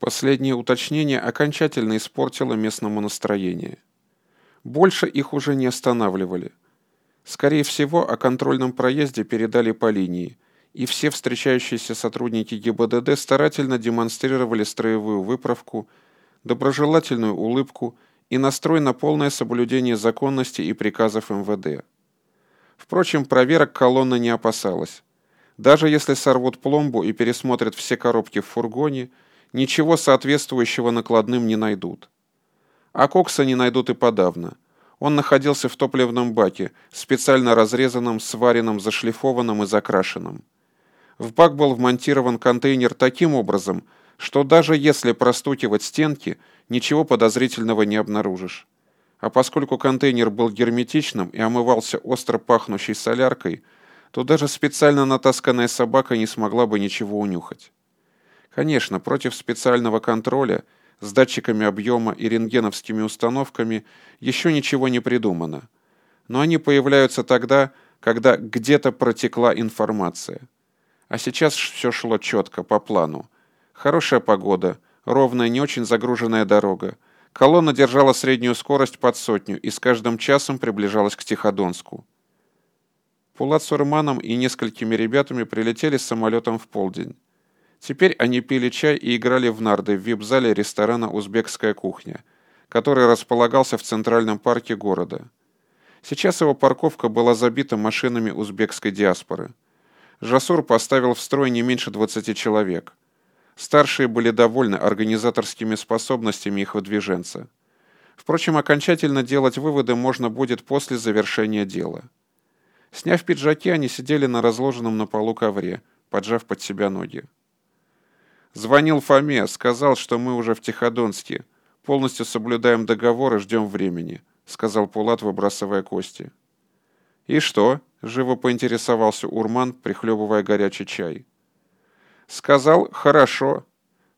Последнее уточнение окончательно испортило местному настроение. Больше их уже не останавливали. Скорее всего, о контрольном проезде передали по линии, и все встречающиеся сотрудники ГИБДД старательно демонстрировали строевую выправку, доброжелательную улыбку и настрой на полное соблюдение законности и приказов МВД. Впрочем, проверок колонна не опасалась. Даже если сорвут пломбу и пересмотрят все коробки в фургоне – ничего соответствующего накладным не найдут. А кокса не найдут и подавно. Он находился в топливном баке, специально разрезанном, сваренном, зашлифованном и закрашенном. В бак был вмонтирован контейнер таким образом, что даже если простукивать стенки, ничего подозрительного не обнаружишь. А поскольку контейнер был герметичным и омывался остро пахнущей соляркой, то даже специально натасканная собака не смогла бы ничего унюхать. Конечно, против специального контроля с датчиками объема и рентгеновскими установками еще ничего не придумано. Но они появляются тогда, когда где-то протекла информация. А сейчас все шло четко, по плану. Хорошая погода, ровная, не очень загруженная дорога. Колонна держала среднюю скорость под сотню и с каждым часом приближалась к Тиходонску. Пулат с Урманом и несколькими ребятами прилетели с самолетом в полдень. Теперь они пили чай и играли в нарды в вип-зале ресторана «Узбекская кухня», который располагался в центральном парке города. Сейчас его парковка была забита машинами узбекской диаспоры. Жасур поставил в строй не меньше 20 человек. Старшие были довольны организаторскими способностями их выдвиженца. Впрочем, окончательно делать выводы можно будет после завершения дела. Сняв пиджаки, они сидели на разложенном на полу ковре, поджав под себя ноги. Звонил Фоме, сказал, что мы уже в Тиходонске. Полностью соблюдаем договор и ждем времени», — сказал Пулат, выбрасывая кости. «И что?» — живо поинтересовался Урман, прихлебывая горячий чай. «Сказал, хорошо.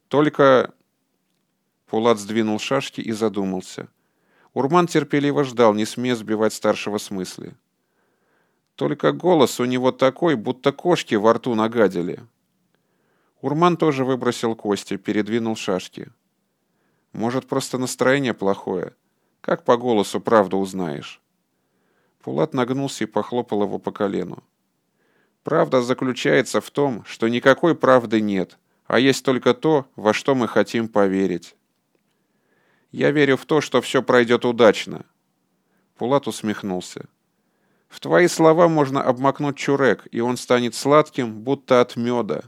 Только...» Пулат сдвинул шашки и задумался. Урман терпеливо ждал, не смея сбивать старшего с мысли. «Только голос у него такой, будто кошки во рту нагадили». Урман тоже выбросил кости, передвинул шашки. Может, просто настроение плохое? Как по голосу правду узнаешь? Пулат нагнулся и похлопал его по колену. Правда заключается в том, что никакой правды нет, а есть только то, во что мы хотим поверить. Я верю в то, что все пройдет удачно. Пулат усмехнулся. В твои слова можно обмакнуть чурек, и он станет сладким, будто от меда.